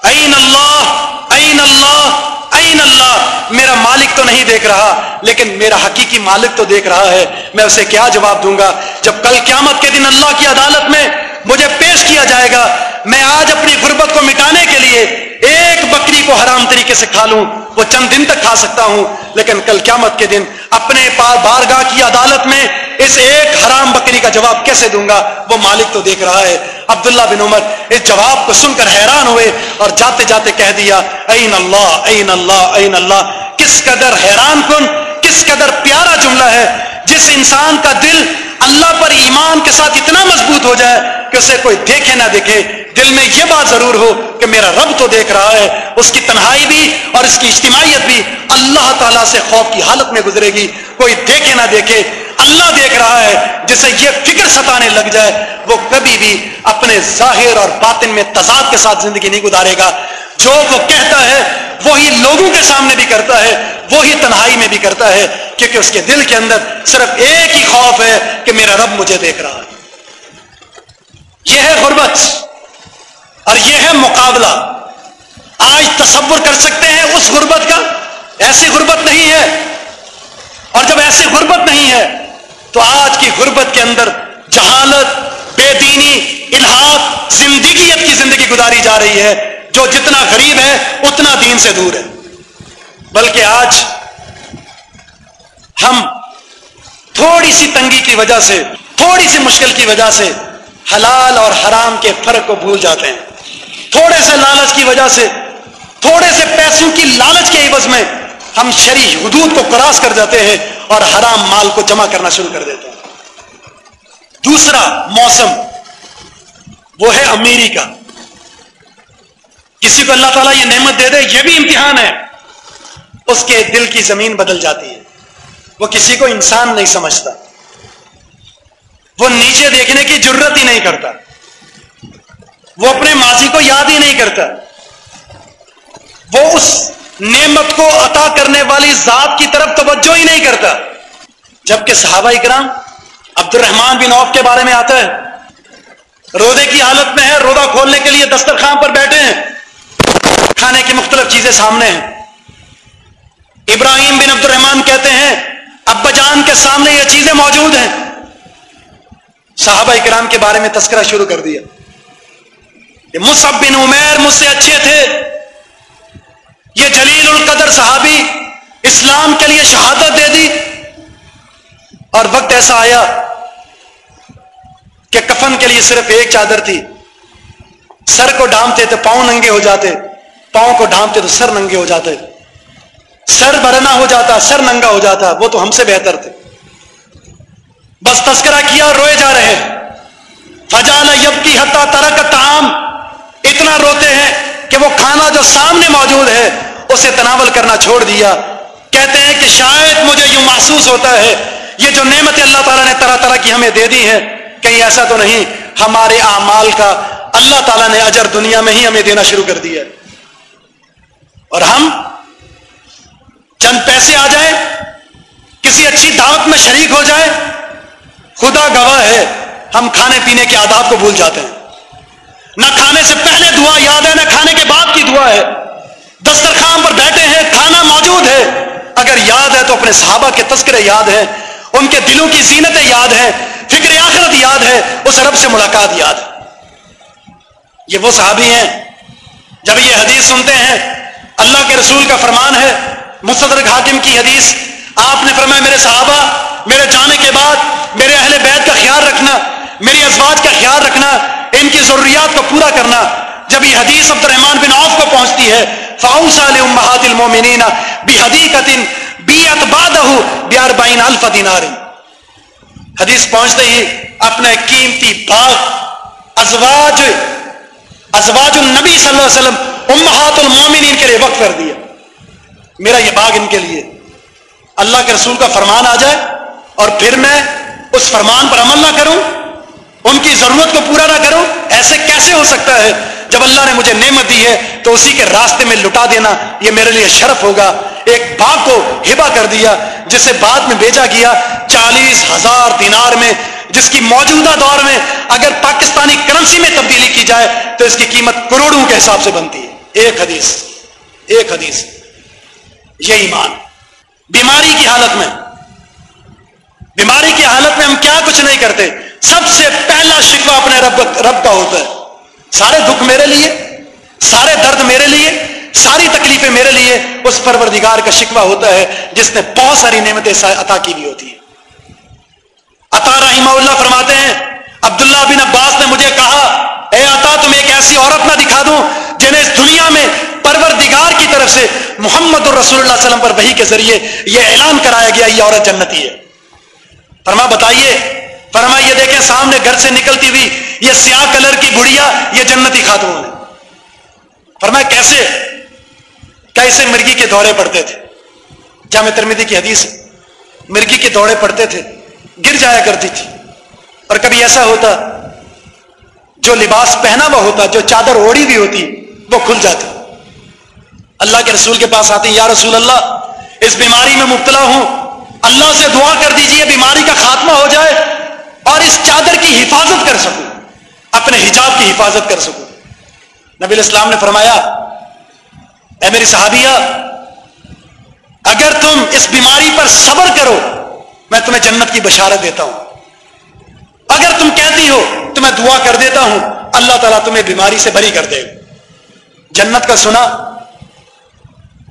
این اللہ این اللہ این اللہ. میرا مالک تو نہیں دیکھ رہا، لیکن میرا حقیقی مالک تو دیکھ رہا ہے۔ میں اسے کیا جواب دوں گا؟ جب کل قیامت کے دن اللہ کی عدالت میں مجھے پیش کیا جائے گا، میں آج اپنی غربت کو مٹانے کے لیے ایک بکری کو حرام طریقے سے کھا لوں، وہ چند دن تک کھا سکتا ہوں۔ لیکن کل قیامت کے دن اپنے بارگاہ کی عدالت میں اس ایک حرام بکری کا جواب کیسے دوں گا؟ وہ مالک تو دیکھ رہا ہے۔ عبداللہ بن عمر اس جواب کو سن کر حیران ہوئے اور جاتے جاتے کہہ دیا، این اللہ این اللہ این اللہ، کس قدر حیران کن، کس قدر پیارا جملہ ہے جس انسان کا دل اللہ پر ایمان کے ساتھ اتنا مضبوط ہو جائے کہ اسے کوئی دیکھے نہ دیکھے۔ دل میں یہ بات ضرور ہو کہ میرا رب تو دیکھ رہا ہے، اس کی تنہائی بھی اور اس کی اجتماعیت بھی اللہ تعالیٰ سے خوف کی حالت میں گزرے گی۔ کوئی دیکھے نہ دیکھے، اللہ دیکھ رہا ہے، جسے یہ فکر ستانے لگ جائے، وہ کبھی بھی اپنے ظاہر اور باطن میں تضاد کے ساتھ زندگی نہیں گزارے گا۔ جو وہ کہتا ہے، وہی لوگوں کے سامنے بھی کرتا ہے، وہی تنہائی میں بھی کرتا ہے، کیونکہ اس کے دل کے اندر صرف ایک ہی خوف ہے کہ میرا رب مجھے دیکھ رہا ہے۔ یہ ہے غربت۔ اور یہ ہے مقابلہ۔ آج تصور کر سکتے ہیں اس غربت کا، ایسی غربت نہیں ہے۔ اور جب ایسی غربت نہیں ہے، تو آج کی غربت کے اندر جہالت، بے دینی، الحاق، زندگیت کی زندگی گزاری جا رہی ہے۔ جو جتنا غریب ہے، اتنا دین سے دور ہے۔ بلکہ آج ہم تھوڑی سی تنگی کی وجہ سے، تھوڑی سی مشکل کی وجہ سے حلال اور حرام کے فرق کو بھول جاتے ہیں۔ تھوڑے سے لالچ کی وجہ سے، تھوڑے سے پیسوں کی لالچ کے عوض میں ہم شری حدود کو کراس کر جاتے ہیں اور حرام مال کو جمع کرنا شروع کر دیتے ہیں۔ دوسرا موسم، وہ ہے امیری کا کسی کو اللہ تعالیٰ یہ نعمت دے دے، یہ بھی امتحان ہے۔ اس کے دل کی زمین بدل جاتی ہے۔ وہ کسی کو انسان نہیں سمجھتا۔ وہ نیچے دیکھنے کی ضرورت ہی نہیں کرتا۔ وہ اپنے ماضی کو یاد ہی نہیں کرتا۔ وہ اس نعمت کو عطا کرنے والی ذات کی طرف توجہ ہی نہیں کرتا۔ جبکہ صحابہ اکرام عبد الرحمان بن عوف کے بارے میں آتا ہے۔ رودے کی حالت میں ہے رودا کھولنے کے لیے دسترخوان پر بیٹھے ہیں۔ کھانے کی مختلف چیزیں سامنے ہیں۔ ابراہیم بن عبد الرحمان کہتے ہیں، ابا جان کے سامنے یہ چیزیں موجود ہیں۔ صحابہ اکرام کے بارے میں تذکرہ شروع کر دیا۔ یہ مصب بن عمیر مجھ سے اچھے تھے۔ یہ جلیل القدر صحابی اسلام کے لیے شہادت دے دی۔ اور وقت ایسا آیا کہ کفن کے لیے صرف ایک چادر تھی۔ سر کو ڈھانپتے تو پاؤں ننگے ہو جاتے، پاؤں کو ڈھانپتے تو سر ننگے ہو جاتے۔ سر برنا ہو جاتا، سر ننگا ہو جاتا، وہ تو ہم سے بہتر تھے۔ بس تذکرہ کیا اور روئے جا رہے فجال یب کی حتہ ترک تام اتنا روتے ہیں کہ وہ کھانا جو سامنے موجود ہے، اسے تناول کرنا چھوڑ دیا۔ کہتے ہیں کہ شاید مجھے یوں محسوس ہوتا ہے، یہ جو نعمت اللہ تعالیٰ نے طرح طرح کی ہمیں دے دی ہے کہیں ایسا تو نہیں، ہمارے اعمال کا اللہ تعالیٰ نے اجر دنیا میں ہی ہمیں دینا شروع کر دیا اور ہم چند پیسے آ جائیں، کسی اچھی دعوت میں شریک ہو جائے خدا گواہ ہے، ہم کھانے پینے کے آداب کو بھول جاتے ہیں۔ نہ کھانے سے پہلے دعا یاد ہے، نہ کھانے کے بعد کی دعا ہے۔ دسترخوان پر بیٹھے ہیں، کھانا موجود ہے۔ اگر یاد ہے تو اپنے صحابہ کے تذکرے یاد ہیں، ان کے دلوں کی زینتیں یاد ہیں، فکر آخرت یاد ہے، اس رب سے ملاقات یاد ہے۔ یہ وہ صحابی ہیں، جب یہ حدیث سنتے ہیں، اللہ کے رسول کا فرمان ہے مصدر حاکم کی حدیث۔ آپ نے فرمایا، میرے صحابہ، میرے جانے کے بعد، میرے اہل بیت کا خیال رکھنا۔ میری ازواج کا خیال رکھنا، ان کی ضروریات کو پورا کرنا۔ جب یہ حدیث عبد الرحمان بن عوف کو پہنچتی ہے فاؤس امہات المومنین بی حدیقت بی اتبادہ بیار بائن الف دینار حدیث پہنچتے ہی اپنے قیمتی باغ، ازواج ازواج النبی صلی اللہ علیہ وسلم، امہات المومنین کے لیے وقت کر دیا۔ میرا یہ باغ ان کے لیے۔ اللہ کے رسول کا فرمان آ جائے اور پھر میں اس فرمان پر عمل نہ کروں۔ ان کی ضرورت کو پورا نہ کروں؟ ایسے کیسے ہو سکتا ہے؟ جب اللہ نے مجھے نعمت دی ہے، تو اسی کے راستے میں لٹا دینا، یہ میرے لیے شرف ہوگا۔ ایک باغ کو ہبا کر دیا، جسے بعد میں بیچا گیا چالیس ہزار دینار میں، جس کی موجودہ دور میں اگر پاکستانی کرنسی میں تبدیلی کی جائے، تو اس کی قیمت کروڑوں کے حساب سے بنتی ہے۔ ایک حدیث ایک حدیث۔ یہ ایمان۔ بیماری کی حالت میں، بیماری کی حالت میں ہم کیا کچھ نہیں کرتے۔ سب سے پہلا شکوہ اپنے رب رب کا ہوتا ہے۔ سارے دکھ میرے لیے، سارے درد میرے لیے، ساری تکلیفیں میرے لیے اس پروردگار کا شکوہ ہوتا ہے جس نے بہت ساری نعمتیں عطا کی بھی ہوتی ہے عطا رحمہ اللہ فرماتے ہیں، عبداللہ بن عباس نے مجھے کہا، اے عطا، تم ایک ایسی عورت نہ دکھا دوں جنہیں اس دنیا میں پروردگار کی طرف سے محمد الرسول اللہ علیہ وسلم پر وہی کے ذریعے یہ اعلان کرایا گیا، یہ عورت جنتی ہے۔ فرما، بتائیے فرما یہ دیکھیں سامنے گھر سے نکلتی ہوئی یہ سیاہ کلر کی بڑھیا یہ جنتی خاتون ہے۔ فرما کیسے؟ کیسے مرگی کے دورے پڑتے تھے؟ جامع ترمیدی کی حدیث مرگی کے دورے پڑتے تھے، گر جایا کرتی تھی۔ اور کبھی ایسا ہوتا، جو لباس پہنا ہوا ہوتا، جو چادر اوڑی بھی ہوتی، وہ کھل جاتی اللہ کے رسول کے پاس آتے ہیں، یا رسول اللہ، اس بیماری میں مبتلا ہوں۔ اللہ سے دعا کر دیجیے، بیماری کا خاتمہ ہو جائے۔ اور اس چادر کی حفاظت کر سکوں، اپنے حجاب کی حفاظت کر سکوں۔ نبی الاسلام نے فرمایا، اے میری صحابیہ، اگر تم اس بیماری پر صبر کرو، میں تمہیں جنت کی بشارت دیتا ہوں۔ اگر تم کہتی ہو، تو میں دعا کر دیتا ہوں، اللہ تعالیٰ تمہیں بیماری سے بری کر دے۔ جنت کا سنا،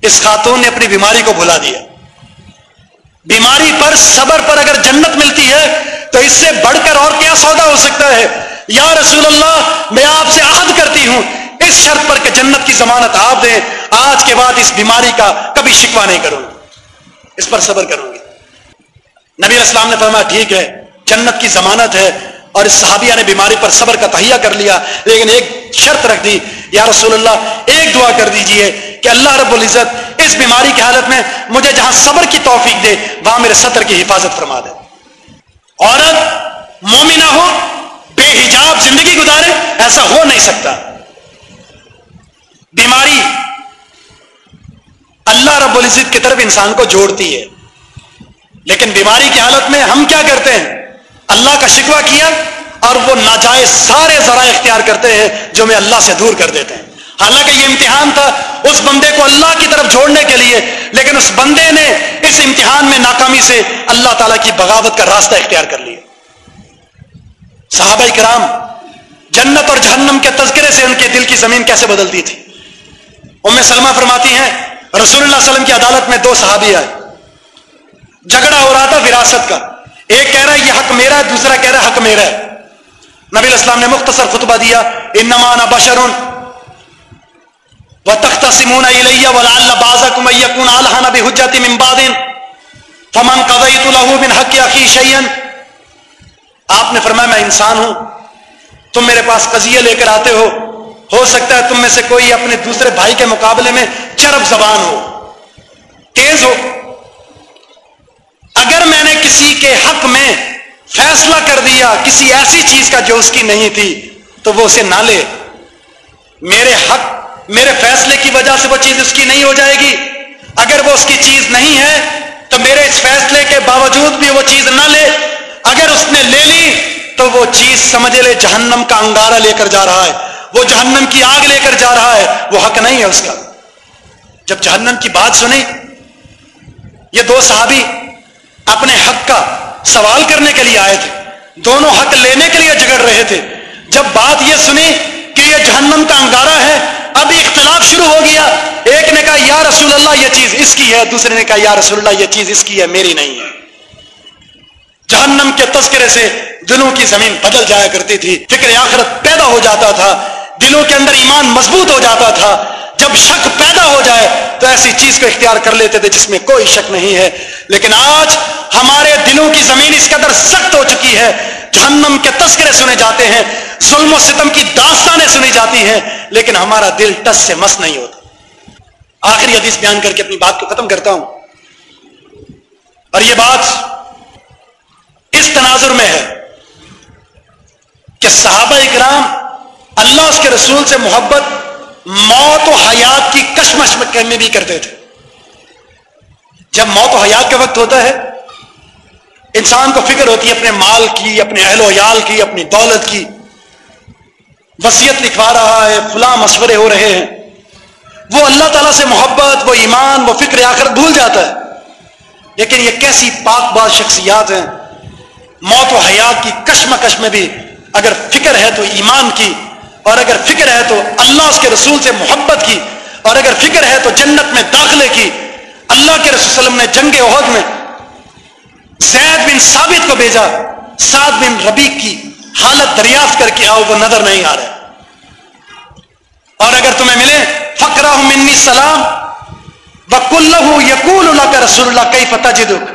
اس خاتون نے اپنی بیماری کو بھلا دیا۔ بیماری پر صبر پر اگر جنت ملتی ہے تو اس سے بڑھ کر اور کیا سودا ہو سکتا ہے؟ یا رسول اللہ، میں آپ سے عہد کرتی ہوں۔ اس شرط پر کہ جنت کی ضمانت آپ دیں۔ آج کے بعد اس بیماری کا کبھی شکوا نہیں کروں گی۔ اس پر صبر کروں گی۔ نبی اسلام نے فرمایا، ٹھیک ہے، جنت کی ضمانت ہے اور اس صحابیہ نے بیماری پر صبر کا تہیا کر لیا۔ لیکن ایک شرط رکھ دی، یا رسول اللہ، ایک دعا کر دیجیے کہ اللہ رب العزت اس بیماری کی حالت میں مجھے جہاں صبر کی توفیق دے، وہاں میرے سطر کی حفاظت فرما دے۔ عورت مومنہ ہو، بے حجاب زندگی گزارے، ایسا ہو نہیں سکتا۔ بیماری اللہ رب العزت کی طرف انسان کو جوڑتی ہے۔ لیکن بیماری کی حالت میں ہم کیا کرتے ہیں؟ اللہ کا شکوہ کیا اور وہ ناجائز سارے ذرائع اختیار کرتے ہیں جو میں اللہ سے دور کر دیتے ہیں۔ حالانکہ یہ امتحان تھا اس بندے کو اللہ کی طرف جوڑنے کے لیے، لیکن اس بندے نے اس امتحان میں ناکامی سے اللہ تعالیٰ کی بغاوت کا راستہ اختیار کر لیا۔ صحابہ کرام، جنت اور جہنم کے تذکرے سے ان کے دل کی زمین کیسے بدلتی تھی؟ ام سلمہ فرماتی ہیں، رسول اللہ علیہ وسلم کی عدالت میں دو صحابی آئے۔ جھگڑا ہو رہا تھا وراثت کا۔ ایک کہہ رہا ہے، یہ حق میرا ہے، دوسرا کہہ رہا ہے، حق میرا ہے۔ نبی اسلام نے مختصر خطبہ دیا انمان بشرون و تخت سمون بازکم یکون الحان بحجت من بعد فمن قضیت له من حق اخی شیئا آپ نے فرمایا، میں انسان ہوں، تم میرے پاس قضیہ لے کر آتے ہو۔ ہو سکتا ہے تم میں سے کوئی اپنے دوسرے بھائی کے مقابلے میں چرب زبان ہو۔ تیز ہو۔ اگر میں نے کسی کے حق میں فیصلہ کر دیا، کسی ایسی چیز کا جو اس کی نہیں تھی، تو وہ اسے نہ لے۔ میرے حق میرے فیصلے کی وجہ سے وہ چیز اس کی نہیں ہو جائے گی۔ اگر وہ اس کی چیز نہیں ہے، تو میرے اس فیصلے کے باوجود بھی وہ چیز نہ لے۔ اگر اس نے لے لی، تو وہ چیز سمجھ لے، جہنم کا انگارہ لے کر جا رہا ہے۔ وہ جہنم کی آگ لے کر جا رہا ہے۔ وہ حق نہیں ہے اس کا۔ جب جہنم کی بات سنی، یہ دو صحابی اپنے حق کا سوال کرنے کے لیے آئے تھے۔ دونوں حق لینے کے لیے جگڑ رہے تھے۔ جب بات یہ سنی کہ یہ جہنم کا انگارہ ہے اب اختلاف شروع ہو گیا۔ ایک نے کہا، یا رسول اللہ، یہ چیز اس کی ہے۔ دوسرے نے کہا، یا رسول اللہ، یہ چیز اس کی ہے، میری نہیں ہے۔ جہنم کے تذکرے سے دلوں کی زمین بدل جایا کرتی تھی۔ فکر آخرت پیدا ہو جاتا تھا۔ دلوں کے اندر ایمان مضبوط ہو جاتا تھا۔ جب شک پیدا ہو جائے، تو ایسی چیز کو اختیار کر لیتے تھے جس میں کوئی شک نہیں ہے۔ لیکن آج ہمارے دلوں کی زمین اس قدر سخت ہو چکی ہے۔ جہنم کے تذکرے سنے جاتے ہیں۔ ظلم و ستم کی داستانیں سنی جاتی ہیں۔ لیکن ہمارا دل ٹس سے مس نہیں ہوتا۔ آخری حدیث بیان کر کے اپنی بات کو ختم کرتا ہوں۔ اور یہ بات اس تناظر میں ہے کہ صحابہ اکرام اللہ اس کے رسول سے محبت، موت و حیات کی کشمش میں بھی کرتے تھے۔ جب موت و حیات کا وقت ہوتا ہے، انسان کو فکر ہوتی ہے اپنے مال کی، اپنے اہل و عیال کی، اپنی دولت کی۔ وسیعت لکھوا رہا ہے، فلاں مشورے ہو رہے ہیں۔ وہ اللہ تعالیٰ سے محبت، وہ ایمان، وہ فکر آخر بھول جاتا ہے۔ لیکن یہ کیسی پاک بات شخصیات ہیں۔ موت و حیات کی کشمکش میں بھی اگر فکر ہے تو ایمان کی، اور اگر فکر ہے تو اللہ اس کے رسول سے محبت کی، اور اگر فکر ہے تو جنت میں داخلے کی۔ اللہ کے رسول وسلم نے جنگ عہد میں زید بن ثابت کو بھیجا۔ سعد بن ربیق کی حالت دریافت کر کے آؤ، وہ نظر نہیں آ رہے اور اگر تمہیں ملے فکرا منی سلام بکل یقول اللہ کا رسول اللہ کئی فتح جدک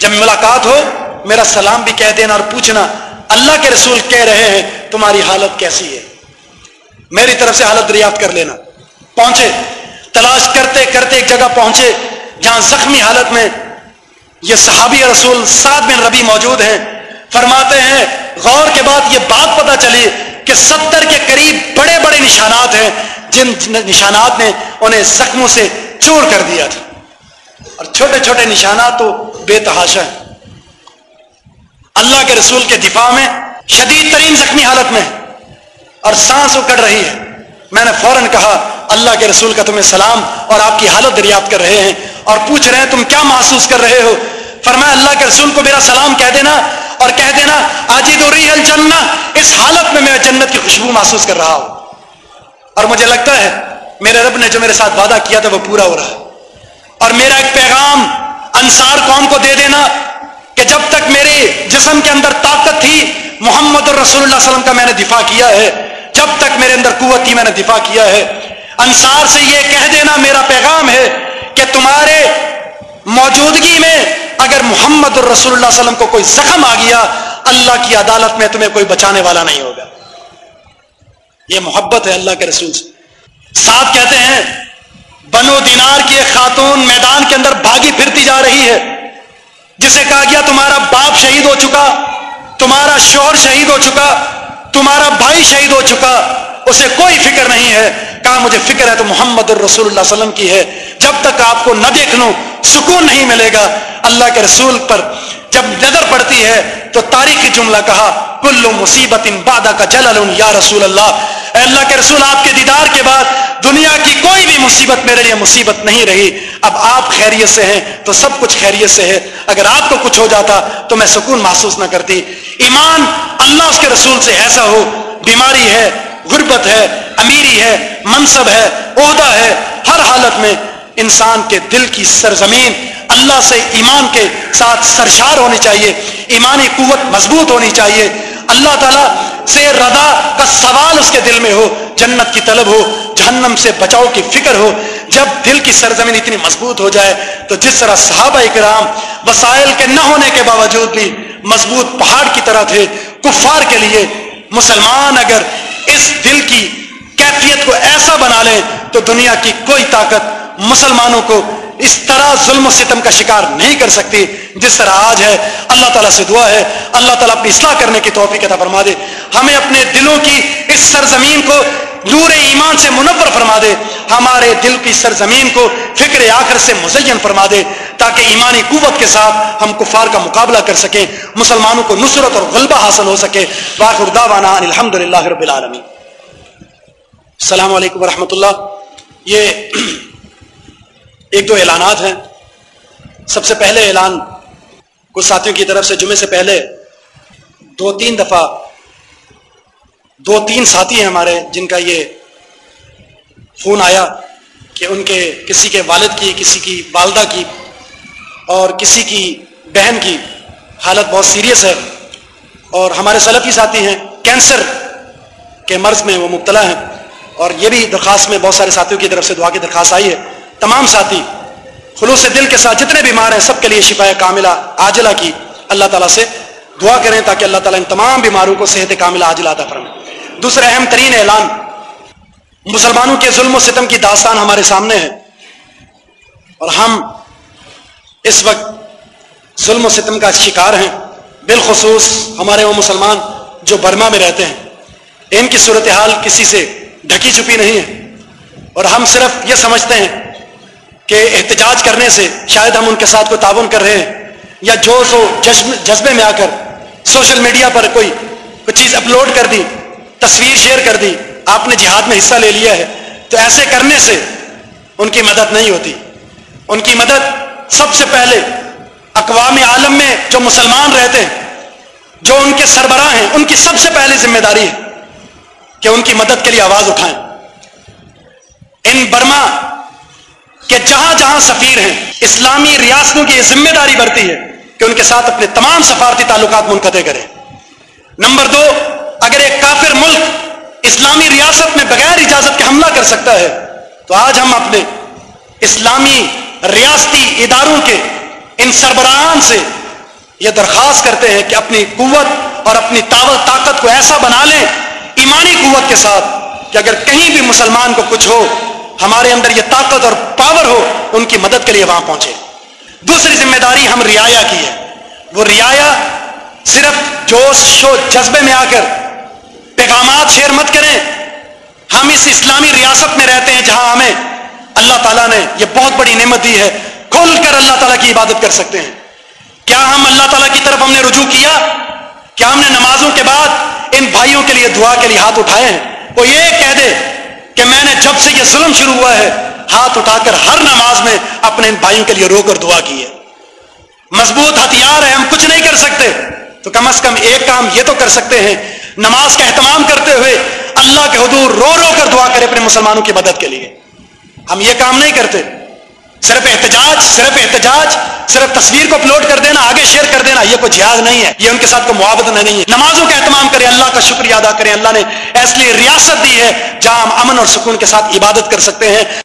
جب ملاقات ہو، میرا سلام بھی کہہ دینا اور پوچھنا، اللہ کے رسول کہہ رہے ہیں، تمہاری حالت کیسی ہے؟ میری طرف سے حالت دریافت کر لینا۔ پہنچے، تلاش کرتے کرتے ایک جگہ پہنچے، جہاں زخمی حالت میں یہ صحابی رسول سات بن ربی موجود ہیں۔ فرماتے ہیں، غور کے بعد یہ بات پتا چلی کہ ستر کے قریب بڑے بڑے نشانات ہیں جن نشانات نے انہیں زخموں سے چور کر دیا تھا۔ اور چھوٹے چھوٹے نشانات تو بے تحاشا ہیں۔ اللہ کے رسول کے دفاع میں شدید ترین زخمی حالت میں اور سانس اکڑ رہی ہے۔ میں نے فوراً کہا، اللہ کے رسول کا تمہیں سلام اور آپ کی حالت دریافت کر رہے ہیں اور پوچھ رہے ہیں تم کیا محسوس کر رہے ہو؟ فرمایا، اللہ کے رسول کو میرا سلام کہہ دینا اور کہہ دینا، آجید الجنہ. اس حالت میں میں جنت کی خوشبو محسوس کر رہا ہوں۔ اور مجھے لگتا ہے میرے رب نے جو میرے ساتھ وعدہ کیا تھا وہ پورا ہو رہا ہے۔ اور میرا ایک پیغام انصار قوم کو دے دینا کہ جب تک میرے جسم کے اندر طاقت تھی، محمد الرسول اللہ علیہ وسلم کا میں نے دفاع کیا ہے۔ جب تک میرے اندر قوت تھی، میں نے دفاع کیا ہے۔ انصار سے یہ کہہ دینا میرا پیغام ہے کہ تمہارے موجودگی میں اگر محمد الرسول اللہ علیہ وسلم کو کوئی زخم آ گیا، اللہ کی عدالت میں تمہیں کوئی بچانے والا نہیں ہوگا۔ یہ محبت ہے اللہ کے رسول سے۔ ساتھ کہتے ہیں، بنو دینار کی ایک خاتون میدان کے اندر بھاگی پھرتی جا رہی ہے۔ جسے کہا گیا، تمہارا باپ شہید ہو چکا، تمہارا شوہر شہید ہو چکا، تمہارا بھائی شہید ہو چکا، اسے کوئی فکر نہیں ہے۔ کہا مجھے فکر ہے تو محمد الرسول اللہ علیہ وسلم کی ہے۔ جب تک آپ کو نہ دیکھ لوں سکون نہیں ملے گا۔ اللہ کے رسول پر جب نظر پڑتی ہے تو تاریخی جملہ کہا کلو مصیبت ان بادہ کا جلل یا رسول اللہ اے اللہ کے رسول، آپ کے دیدار کے بعد دنیا کی کوئی بھی مصیبت میرے لیے مصیبت نہیں رہی۔ اب آپ خیریت سے ہیں تو سب کچھ خیریت سے ہے۔ اگر آپ کو کچھ ہو جاتا تو میں سکون محسوس نہ کرتی۔ ایمان اللہ اس کے رسول سے ایسا ہو، بیماری ہے، غربت ہے امیری ہے، منصب ہے، عہدہ ہے، ہر حالت میں انسان کے دل کی سرزمین اللہ سے ایمان کے ساتھ سرشار ہونی چاہیے، ایمانی قوت مضبوط ہونی چاہیے۔ اللہ تعالیٰ سے رضا کا سوال اس کے دل میں ہو، جنت کی طلب ہو، جہنم سے بچاؤ کی فکر ہو۔ جب دل کی سرزمین اتنی مضبوط ہو جائے تو جس طرح صحابہ کرام وسائل کے نہ ہونے کے باوجود بھی مضبوط پہاڑ کی طرح تھے، کفار کے لیے مسلمان اگر اس دل کی کیفیت کو ایسا بنا لیں تو دنیا کی کوئی طاقت مسلمانوں کو اس طرح ظلم و ستم کا شکار نہیں کر سکتی جس طرح آج ہے۔ اللہ تعالیٰ سے دعا ہے۔ اللہ تعالیٰ اپنی اصلاح کرنے کی توفیق عطا فرما دے۔ ہمیں اپنے دلوں کی اس سرزمین کو نور ایمان سے منور فرما دے۔ ہمارے دل کی سرزمین کو فکر آخر سے مزین فرما دے۔ تاکہ ایمانی قوت کے ساتھ ہم کفار کا مقابلہ کر سکیں۔ مسلمانوں کو نصرت اور غلبہ حاصل ہو سکے۔ واخر دعوانا الحمد للہ رب العالمین۔ السلام علیکم ورحمۃ اللہ۔ یہ ایک دو اعلانات ہیں۔ سب سے پہلے اعلان کچھ ساتھیوں کی طرف سے، جمعے سے پہلے دو تین دفعہ، دو تین ساتھی ہیں ہمارے جن کا یہ فون آیا کہ ان کے، کسی کے والد کی، کسی کی والدہ کی اور کسی کی بہن کی حالت بہت سیریس ہے۔ اور ہمارے سلفی ساتھی ہیں، کینسر کے مرض میں وہ مبتلا ہیں۔ اور یہ بھی درخواست میں بہت سارے ساتھیوں کی طرف سے دعا کی درخواست آئی ہے۔ تمام ساتھی، خلوص دل کے ساتھ جتنے بیمار ہیں، سب کے لیے شفا کاملہ عاجلہ کی اللہ تعالیٰ سے دعا کریں تاکہ اللہ تعالیٰ ان تمام بیماروں کو صحت کاملہ عاجلہ عطا فرمائے۔ دوسرا اہم ترین اعلان، مسلمانوں کے ظلم و ستم کی داستان ہمارے سامنے ہے۔ اور ہم اس وقت ظلم و ستم کا شکار ہیں۔ بالخصوص ہمارے وہ مسلمان جو برما میں رہتے ہیں۔ ان کی صورتحال کسی سے ڈھکی چھپی نہیں ہے۔ اور ہم صرف یہ سمجھتے ہیں کہ احتجاج کرنے سے شاید ہم ان کے ساتھ کوئی تعاون کر رہے ہیں یا جو سو جذبے میں آ کر سوشل میڈیا پر کوئی کوئی چیز اپلوڈ کر دی، تصویر شیئر کر دی، آپ نے جہاد میں حصہ لے لیا ہے، تو ایسے کرنے سے ان کی مدد نہیں ہوتی۔ ان کی مدد سب سے پہلے اقوام عالم میں جو مسلمان رہتے ہیں، جو ان کے سربراہ ہیں، ان کی سب سے پہلی ذمہ داری ہے۔ کہ ان کی مدد کے لیے آواز اٹھائیں۔ ان برما کے جہاں جہاں سفیر ہیں، اسلامی ریاستوں کی یہ ذمہ داری بڑھتی ہے کہ ان کے ساتھ اپنے تمام سفارتی تعلقات منقطع کریں۔ نمبر دو، اگر ایک کافر ملک اسلامی ریاست میں بغیر اجازت کے حملہ کر سکتا ہے، تو آج ہم اپنے اسلامی ریاستی اداروں کے ان سربراہان سے یہ درخواست کرتے ہیں کہ اپنی قوت اور اپنی طاقت کو ایسا بنا لیں ایمانی قوت کے ساتھ کہ اگر کہیں بھی مسلمان کو کچھ ہو، ہمارے اندر یہ طاقت اور پاور ہو، ان کی مدد کے لیے وہاں پہنچے۔ دوسری ذمہ داری ہم رعایا کی ہے۔ وہ رعایا صرف جوش شو جذبے میں آ کر پیغامات شیئر مت کریں۔ ہم اس اسلامی ریاست میں رہتے ہیں جہاں ہمیں اللہ تعالیٰ نے یہ بہت بڑی نعمت دی ہے۔ کھل کر اللہ تعالیٰ کی عبادت کر سکتے ہیں۔ کیا ہم اللہ تعالیٰ کی طرف ہم نے رجوع کیا؟ کیا ہم نے نمازوں کے بعد ان بھائیوں کے لیے دعا کے لیے ہاتھ اٹھائے ہیں۔ وہ یہ کہہ دے کہ میں نے جب سے یہ ظلم شروع ہوا ہے، ہاتھ اٹھا کر ہر نماز میں اپنے ان بھائیوں کے لیے رو کر دعا کی ہے۔ مضبوط ہتھیار ہے، ہم کچھ نہیں کر سکتے۔ تو کم از کم ایک کام یہ تو کر سکتے ہیں، نماز کا اہتمام کرتے ہوئے اللہ کے حضور رو رو کر دعا کرے اپنے مسلمانوں کی مدد کے لیے۔ ہم یہ کام نہیں کرتے۔ صرف احتجاج صرف احتجاج، صرف تصویر کو اپلوڈ کر دینا، آگے شیئر کر دینا، یہ کوئی جہاز نہیں ہے، یہ ان کے ساتھ کوئی معاوضہ نہیں ہے۔ نمازوں کا اہتمام کریں، اللہ کا شکریہ ادا کریں۔ اللہ نے ایس لیے ریاست دی ہے جہاں ہم امن اور سکون کے ساتھ عبادت کر سکتے ہیں۔